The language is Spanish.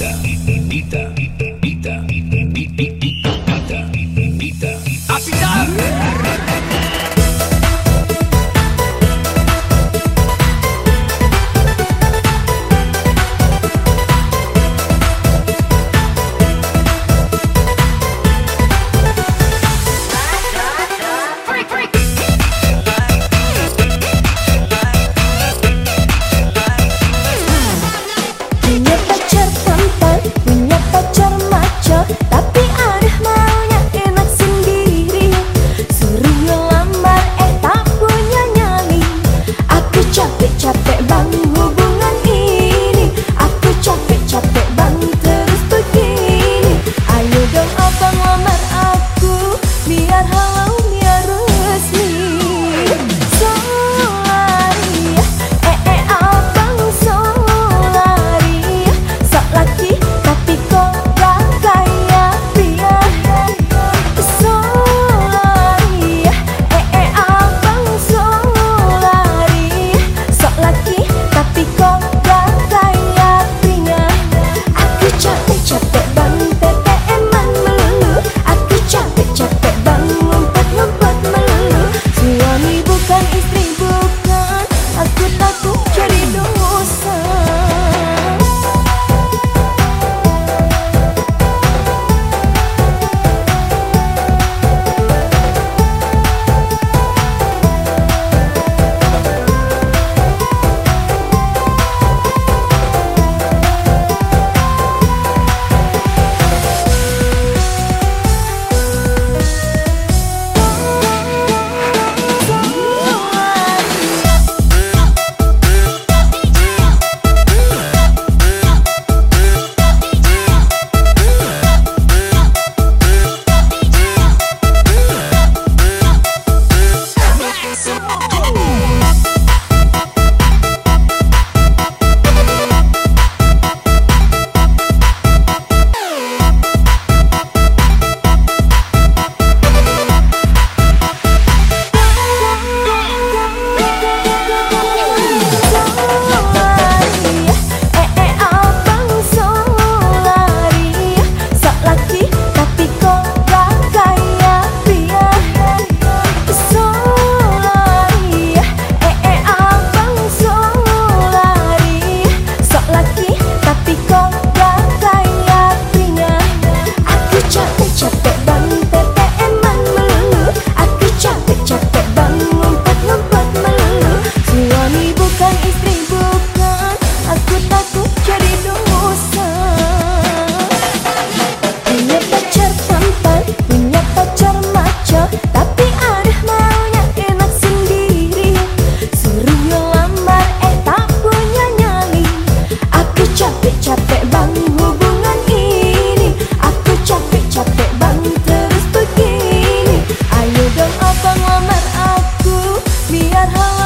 Invita, invita, invita. Ku cũng tuk jadi at home.